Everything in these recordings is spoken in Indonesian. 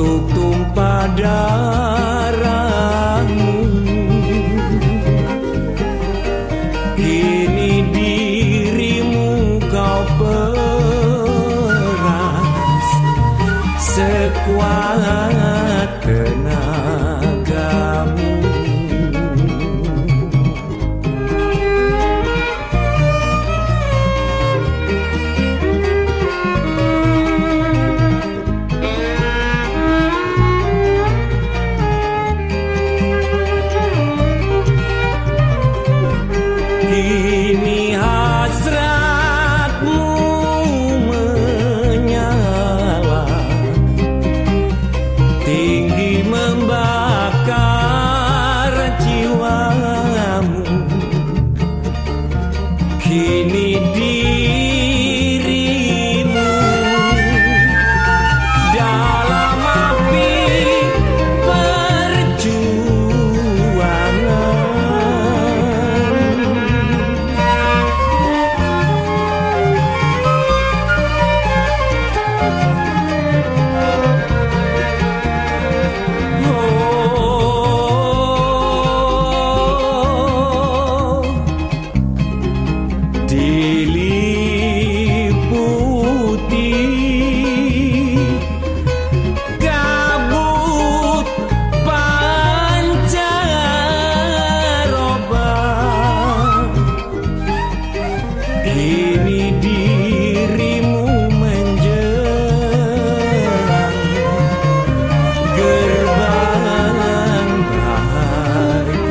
untuk tumpah darahmu. Kini dirimu kau peras. Sekuat Kini dirimu Ini dirimu menjelang gerbang bahagia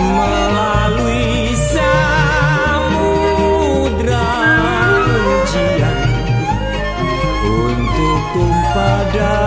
Melalui samudra ujian Untuk tumpah darah